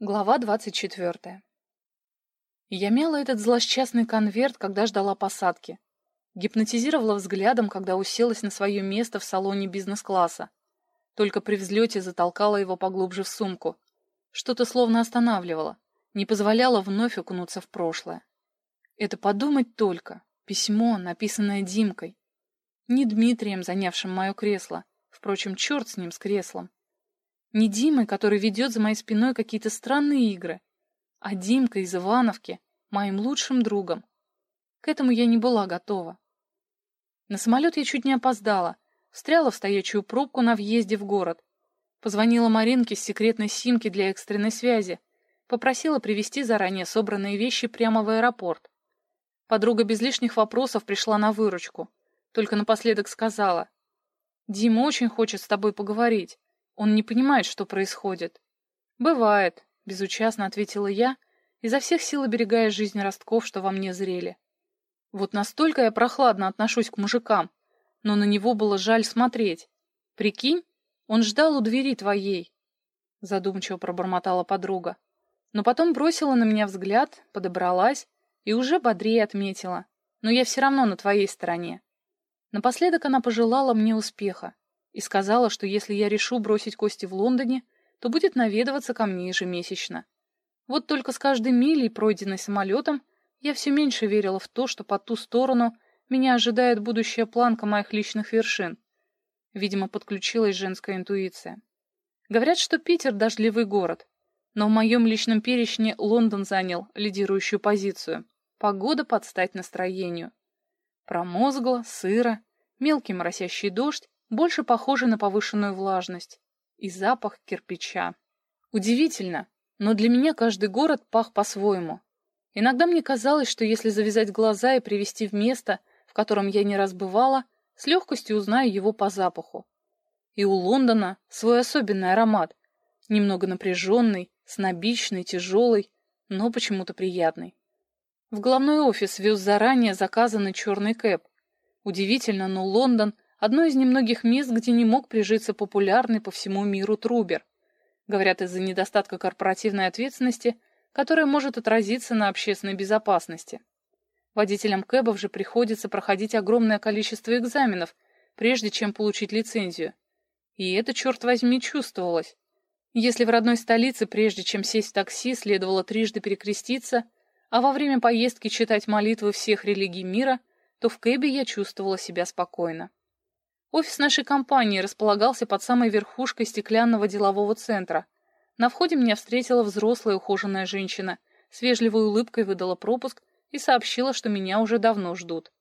Глава двадцать четвертая. Я мяла этот злосчастный конверт, когда ждала посадки. Гипнотизировала взглядом, когда уселась на свое место в салоне бизнес-класса. Только при взлете затолкала его поглубже в сумку. Что-то словно останавливало, не позволяло вновь окунуться в прошлое. Это подумать только. Письмо, написанное Димкой. Не Дмитрием, занявшим мое кресло. Впрочем, черт с ним, с креслом. Не Димой, который ведет за моей спиной какие-то странные игры, а Димкой из Ивановки, моим лучшим другом. К этому я не была готова. На самолет я чуть не опоздала, встряла в стоячую пробку на въезде в город. Позвонила Маринке с секретной симки для экстренной связи, попросила привезти заранее собранные вещи прямо в аэропорт. Подруга без лишних вопросов пришла на выручку, только напоследок сказала, «Дима очень хочет с тобой поговорить. Он не понимает, что происходит. Бывает, безучастно ответила я, изо всех сил оберегая жизнь ростков, что во мне зрели. Вот настолько я прохладно отношусь к мужикам, но на него было жаль смотреть. Прикинь, он ждал у двери твоей, задумчиво пробормотала подруга. Но потом бросила на меня взгляд, подобралась и уже бодрее отметила. Но я все равно на твоей стороне. Напоследок она пожелала мне успеха и сказала, что если я решу бросить кости в Лондоне, то будет наведываться ко мне ежемесячно. Вот только с каждой милей, пройденной самолетом, я все меньше верила в то, что по ту сторону меня ожидает будущая планка моих личных вершин. Видимо, подключилась женская интуиция. Говорят, что Питер — дождливый город, но в моем личном перечне Лондон занял лидирующую позицию. Погода под стать настроению. Промозгло, сыро, мелкий моросящий дождь больше похоже на повышенную влажность и запах кирпича. Удивительно, но для меня каждый город пах по-своему. Иногда мне казалось, что если завязать глаза и привести в место, в котором я не раз бывала, с легкостью узнаю его по запаху. И у Лондона свой особенный аромат, немного напряженный, снобичный, тяжелый, но почему-то приятный. В головной офис вез заранее заказанный черный кэп. Удивительно, но Лондон — Одно из немногих мест, где не мог прижиться популярный по всему миру Трубер. Говорят, из-за недостатка корпоративной ответственности, которая может отразиться на общественной безопасности. Водителям кэбов же приходится проходить огромное количество экзаменов, прежде чем получить лицензию. И это, черт возьми, чувствовалось. Если в родной столице, прежде чем сесть в такси, следовало трижды перекреститься, а во время поездки читать молитвы всех религий мира, то в кэбе я чувствовала себя спокойно. Офис нашей компании располагался под самой верхушкой стеклянного делового центра. На входе меня встретила взрослая ухоженная женщина, с вежливой улыбкой выдала пропуск и сообщила, что меня уже давно ждут.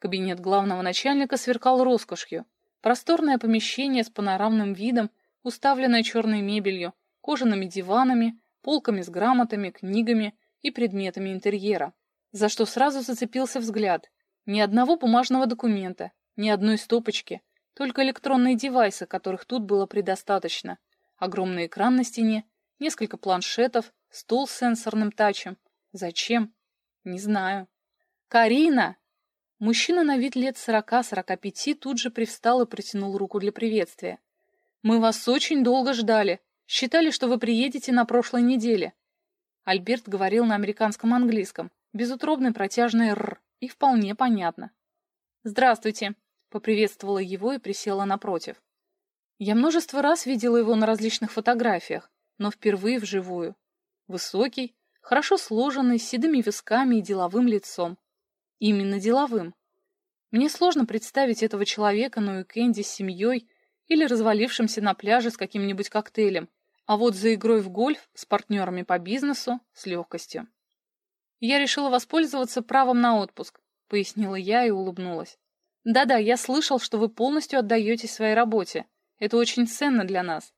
Кабинет главного начальника сверкал роскошью. Просторное помещение с панорамным видом, уставленное черной мебелью, кожаными диванами, полками с грамотами, книгами и предметами интерьера. За что сразу зацепился взгляд. Ни одного бумажного документа, ни одной стопочки, только электронные девайсы, которых тут было предостаточно. Огромный экран на стене, несколько планшетов, стол с сенсорным тачем. Зачем? Не знаю. «Карина!» Мужчина на вид лет сорока-сорока пяти тут же привстал и протянул руку для приветствия. «Мы вас очень долго ждали. Считали, что вы приедете на прошлой неделе». Альберт говорил на американском английском, безутробный протяжный «р», и вполне понятно. «Здравствуйте!» Поприветствовала его и присела напротив. Я множество раз видела его на различных фотографиях, но впервые вживую. Высокий, хорошо сложенный, с седыми висками и деловым лицом. Именно деловым. Мне сложно представить этого человека на уикенде с семьей или развалившимся на пляже с каким-нибудь коктейлем, а вот за игрой в гольф с партнерами по бизнесу с легкостью. «Я решила воспользоваться правом на отпуск», — пояснила я и улыбнулась. Да-да, я слышал, что вы полностью отдаетесь своей работе. Это очень ценно для нас.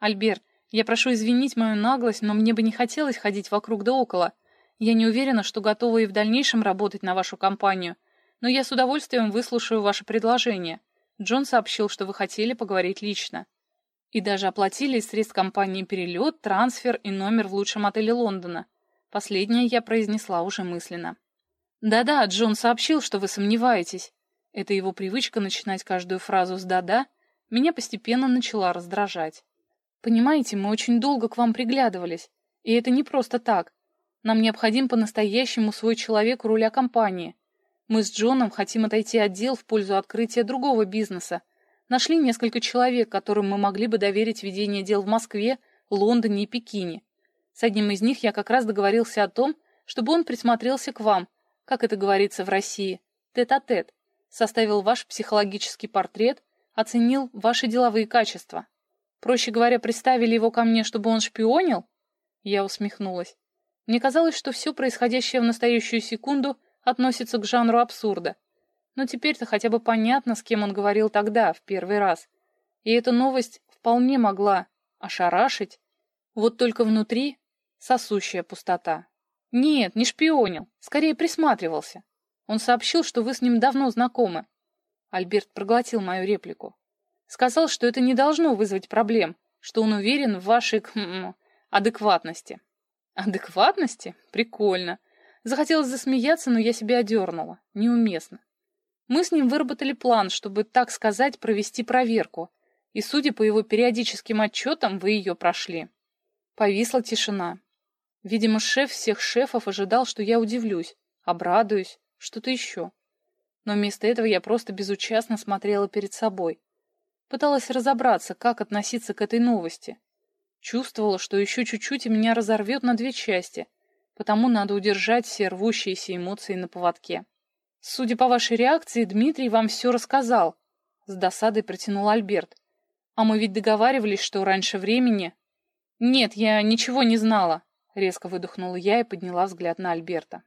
Альберт, я прошу извинить мою наглость, но мне бы не хотелось ходить вокруг да около. Я не уверена, что готова и в дальнейшем работать на вашу компанию, но я с удовольствием выслушаю ваше предложение. Джон сообщил, что вы хотели поговорить лично. И даже оплатили из средств компании перелет, трансфер и номер в лучшем отеле Лондона. Последнее я произнесла уже мысленно. Да-да, Джон сообщил, что вы сомневаетесь. Эта его привычка начинать каждую фразу с «да-да» меня постепенно начала раздражать. «Понимаете, мы очень долго к вам приглядывались. И это не просто так. Нам необходим по-настоящему свой человек у руля компании. Мы с Джоном хотим отойти от дел в пользу открытия другого бизнеса. Нашли несколько человек, которым мы могли бы доверить ведение дел в Москве, Лондоне и Пекине. С одним из них я как раз договорился о том, чтобы он присмотрелся к вам, как это говорится в России, тет-а-тет, -тет, составил ваш психологический портрет, оценил ваши деловые качества. Проще говоря, приставили его ко мне, чтобы он шпионил? Я усмехнулась. Мне казалось, что все происходящее в настоящую секунду относится к жанру абсурда. Но теперь-то хотя бы понятно, с кем он говорил тогда, в первый раз. И эта новость вполне могла ошарашить. Вот только внутри сосущая пустота. Нет, не шпионил, скорее присматривался. Он сообщил, что вы с ним давно знакомы. Альберт проглотил мою реплику. Сказал, что это не должно вызвать проблем, что он уверен в вашей адекватности. Адекватности? Прикольно. Захотелось засмеяться, но я себя одернула. Неуместно. Мы с ним выработали план, чтобы, так сказать, провести проверку. И, судя по его периодическим отчетам, вы ее прошли. Повисла тишина. Видимо, шеф всех шефов ожидал, что я удивлюсь, обрадуюсь, что-то еще. Но вместо этого я просто безучастно смотрела перед собой. Пыталась разобраться, как относиться к этой новости. Чувствовала, что еще чуть-чуть и меня разорвет на две части, потому надо удержать все рвущиеся эмоции на поводке. «Судя по вашей реакции, Дмитрий вам все рассказал», — с досадой протянул Альберт. «А мы ведь договаривались, что раньше времени...» «Нет, я ничего не знала», — резко выдохнула я и подняла взгляд на Альберта.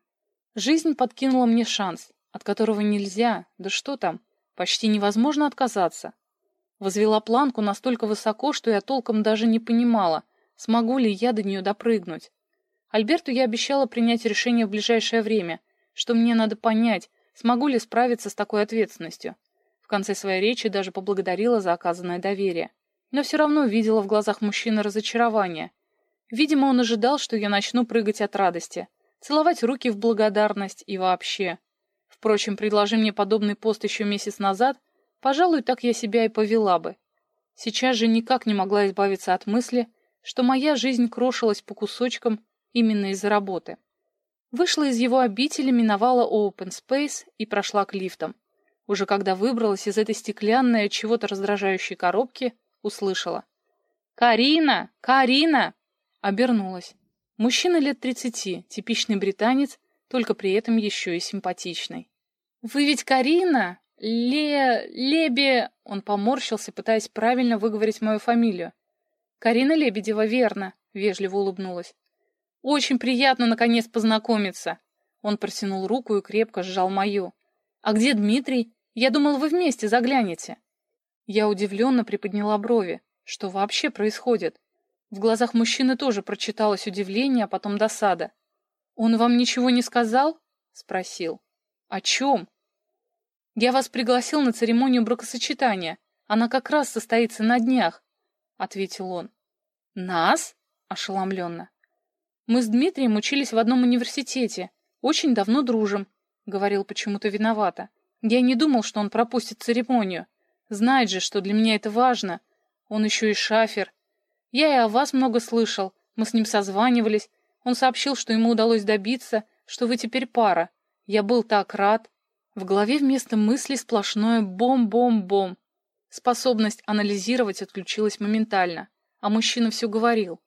Жизнь подкинула мне шанс, от которого нельзя, да что там, почти невозможно отказаться. Возвела планку настолько высоко, что я толком даже не понимала, смогу ли я до нее допрыгнуть. Альберту я обещала принять решение в ближайшее время, что мне надо понять, смогу ли справиться с такой ответственностью. В конце своей речи даже поблагодарила за оказанное доверие. Но все равно видела в глазах мужчины разочарование. Видимо, он ожидал, что я начну прыгать от радости, целовать руки в благодарность и вообще. Впрочем, предложи мне подобный пост еще месяц назад, пожалуй, так я себя и повела бы. Сейчас же никак не могла избавиться от мысли, что моя жизнь крошилась по кусочкам именно из-за работы. Вышла из его обители, миновала open space и прошла к лифтам. Уже когда выбралась из этой стеклянной, чего-то раздражающей коробки, услышала. «Карина! Карина!» Обернулась. Мужчина лет тридцати, типичный британец, только при этом еще и симпатичный. «Вы ведь Карина? Ле... Лебе...» Он поморщился, пытаясь правильно выговорить мою фамилию. «Карина Лебедева, верно», — вежливо улыбнулась. «Очень приятно, наконец, познакомиться». Он протянул руку и крепко сжал мою. «А где Дмитрий? Я думал, вы вместе заглянете». Я удивленно приподняла брови. Что вообще происходит? В глазах мужчины тоже прочиталось удивление, а потом досада. «Он вам ничего не сказал?» — спросил. «О чем?» «Я вас пригласил на церемонию бракосочетания. Она как раз состоится на днях», — ответил он. «Нас?» — ошеломленно. «Мы с Дмитрием учились в одном университете. Очень давно дружим», — говорил почему-то виновато. «Я не думал, что он пропустит церемонию. Знает же, что для меня это важно. Он еще и шафер. Я и о вас много слышал. Мы с ним созванивались. Он сообщил, что ему удалось добиться, что вы теперь пара. Я был так рад. В голове вместо мысли сплошное бом-бом-бом. Способность анализировать отключилась моментально, а мужчина все говорил.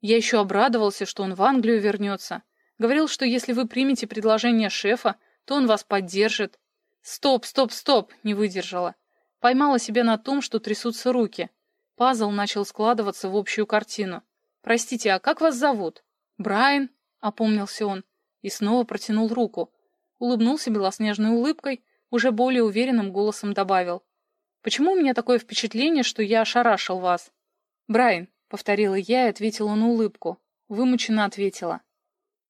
Я еще обрадовался, что он в Англию вернется. Говорил, что если вы примете предложение шефа, то он вас поддержит. Стоп, стоп, стоп, не выдержала. Поймала себя на том, что трясутся руки. Пазл начал складываться в общую картину. «Простите, а как вас зовут?» «Брайан», — опомнился он, и снова протянул руку. Улыбнулся белоснежной улыбкой, уже более уверенным голосом добавил. «Почему у меня такое впечатление, что я ошарашил вас?» «Брайан», — повторила я и ответила на улыбку. Вымученно ответила.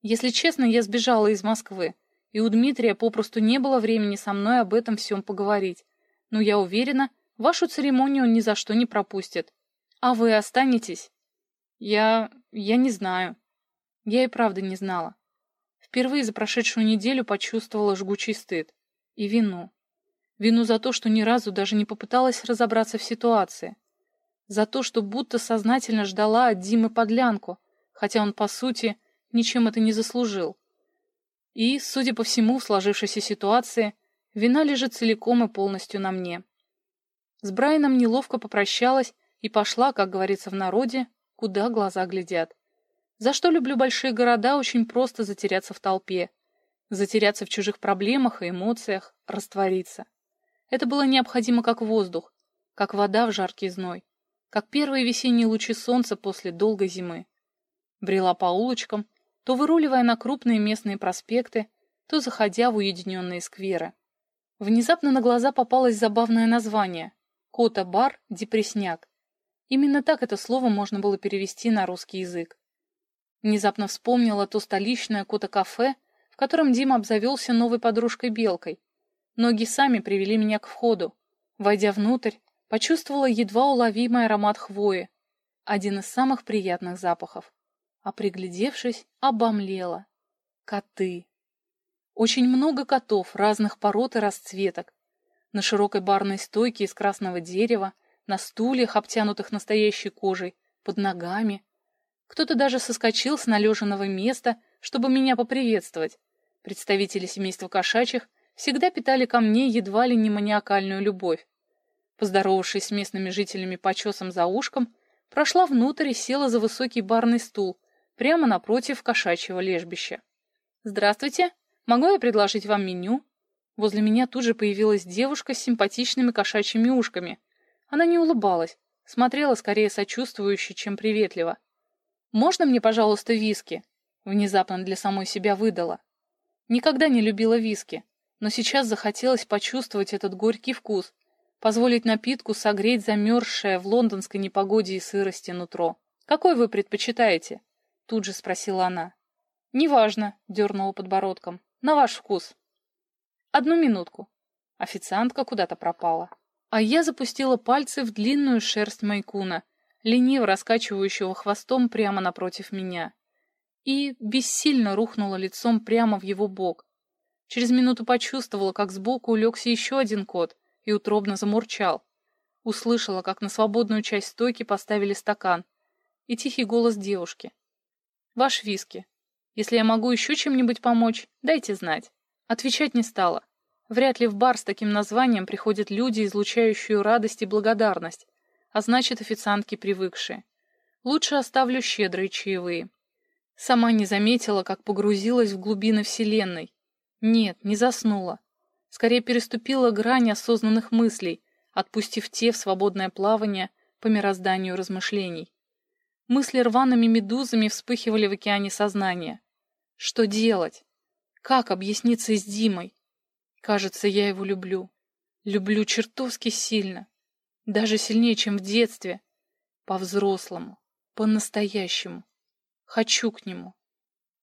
«Если честно, я сбежала из Москвы, и у Дмитрия попросту не было времени со мной об этом всем поговорить. Но я уверена, вашу церемонию он ни за что не пропустит. А вы останетесь?» «Я... я не знаю», я и правда не знала. Впервые за прошедшую неделю почувствовала жгучий стыд. И вину. Вину за то, что ни разу даже не попыталась разобраться в ситуации. За то, что будто сознательно ждала от Димы подлянку, хотя он, по сути, ничем это не заслужил. И, судя по всему, в сложившейся ситуации, вина лежит целиком и полностью на мне. С Брайаном неловко попрощалась и пошла, как говорится в народе, куда глаза глядят. За что люблю большие города, очень просто затеряться в толпе. Затеряться в чужих проблемах и эмоциях, раствориться. Это было необходимо как воздух, как вода в жаркий зной, как первые весенние лучи солнца после долгой зимы. Брела по улочкам, то выруливая на крупные местные проспекты, то заходя в уединенные скверы. Внезапно на глаза попалось забавное название — «Кота-бар Депресняк». Именно так это слово можно было перевести на русский язык. Внезапно вспомнила то столичное кота-кафе, в котором Дима обзавелся новой подружкой Белкой. Ноги сами привели меня к входу. Войдя внутрь, почувствовала едва уловимый аромат хвои, один из самых приятных запахов. А приглядевшись, обомлела. Коты. Очень много котов разных пород и расцветок. На широкой барной стойке из красного дерева, на стульях, обтянутых настоящей кожей, под ногами. Кто-то даже соскочил с належенного места, чтобы меня поприветствовать. Представители семейства кошачьих всегда питали ко мне едва ли не маниакальную любовь. Поздоровавшись с местными жителями почесом за ушком, прошла внутрь и села за высокий барный стул, прямо напротив кошачьего лежбища. «Здравствуйте! Могу я предложить вам меню?» Возле меня тут же появилась девушка с симпатичными кошачьими ушками. Она не улыбалась, смотрела скорее сочувствующе, чем приветливо. «Можно мне, пожалуйста, виски?» Внезапно для самой себя выдала. Никогда не любила виски, но сейчас захотелось почувствовать этот горький вкус, позволить напитку согреть замерзшее в лондонской непогоде и сырости нутро. «Какой вы предпочитаете?» Тут же спросила она. «Неважно», — дернула подбородком. «На ваш вкус». «Одну минутку». Официантка куда-то пропала. А я запустила пальцы в длинную шерсть Майкуна, лениво раскачивающего хвостом прямо напротив меня. И бессильно рухнула лицом прямо в его бок. Через минуту почувствовала, как сбоку улегся еще один кот и утробно замурчал. Услышала, как на свободную часть стойки поставили стакан. И тихий голос девушки. Ваш виски. Если я могу еще чем-нибудь помочь, дайте знать. Отвечать не стала. Вряд ли в бар с таким названием приходят люди, излучающие радость и благодарность, а значит, официантки привыкшие. Лучше оставлю щедрые чаевые. Сама не заметила, как погрузилась в глубины Вселенной. Нет, не заснула. Скорее переступила грань осознанных мыслей, отпустив те в свободное плавание по мирозданию размышлений. Мысли рваными медузами вспыхивали в океане сознания. Что делать? Как объясниться с Димой? Кажется, я его люблю. Люблю чертовски сильно. Даже сильнее, чем в детстве. По-взрослому. По-настоящему. Хочу к нему.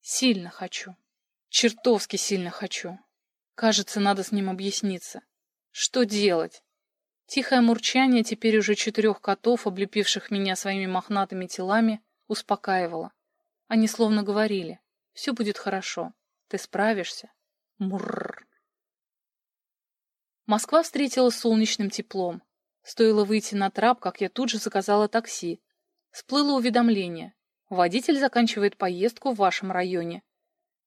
Сильно хочу. Чертовски сильно хочу. Кажется, надо с ним объясниться. Что делать? Тихое мурчание теперь уже четырех котов, облепивших меня своими мохнатыми телами, успокаивало. Они словно говорили, все будет хорошо, ты справишься. Мурр. Москва встретила солнечным теплом. Стоило выйти на трап, как я тут же заказала такси. Сплыло уведомление. Водитель заканчивает поездку в вашем районе.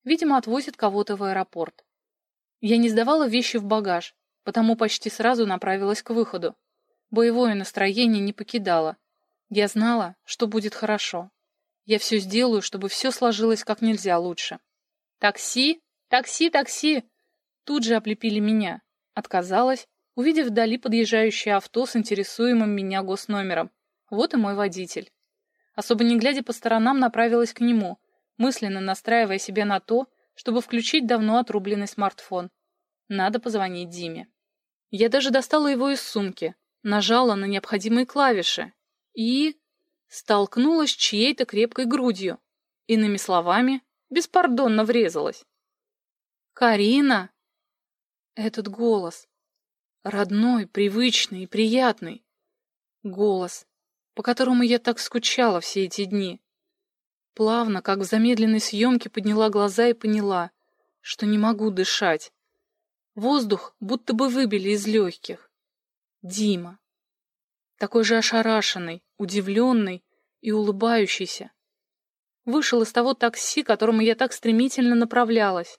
Видимо, отвозит кого-то в аэропорт. Я не сдавала вещи в багаж, потому почти сразу направилась к выходу. Боевое настроение не покидало. Я знала, что будет хорошо. Я все сделаю, чтобы все сложилось как нельзя лучше. «Такси! Такси! Такси!» Тут же облепили меня. Отказалась, увидев вдали подъезжающее авто с интересуемым меня госномером. Вот и мой водитель. Особо не глядя по сторонам, направилась к нему, мысленно настраивая себя на то, чтобы включить давно отрубленный смартфон. Надо позвонить Диме. Я даже достала его из сумки, нажала на необходимые клавиши и... столкнулась с чьей-то крепкой грудью. Иными словами, беспардонно врезалась. «Карина!» Этот голос. Родной, привычный и приятный. Голос, по которому я так скучала все эти дни. Плавно, как в замедленной съемке, подняла глаза и поняла, что не могу дышать. Воздух будто бы выбили из легких. Дима. Такой же ошарашенный, удивленный и улыбающийся. Вышел из того такси, к которому я так стремительно направлялась.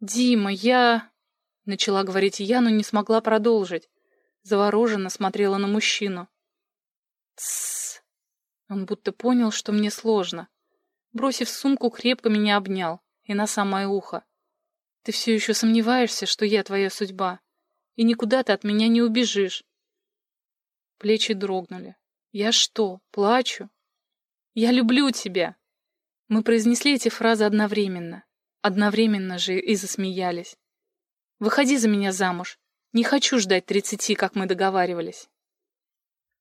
«Дима, я...» — начала говорить я, но не смогла продолжить. Завороженно смотрела на мужчину. «Тссс!» Он будто понял, что мне сложно. Бросив сумку, крепко меня обнял и на самое ухо. «Ты все еще сомневаешься, что я твоя судьба, и никуда ты от меня не убежишь?» Плечи дрогнули. «Я что, плачу?» «Я люблю тебя!» Мы произнесли эти фразы одновременно. Одновременно же и засмеялись. «Выходи за меня замуж. Не хочу ждать тридцати, как мы договаривались».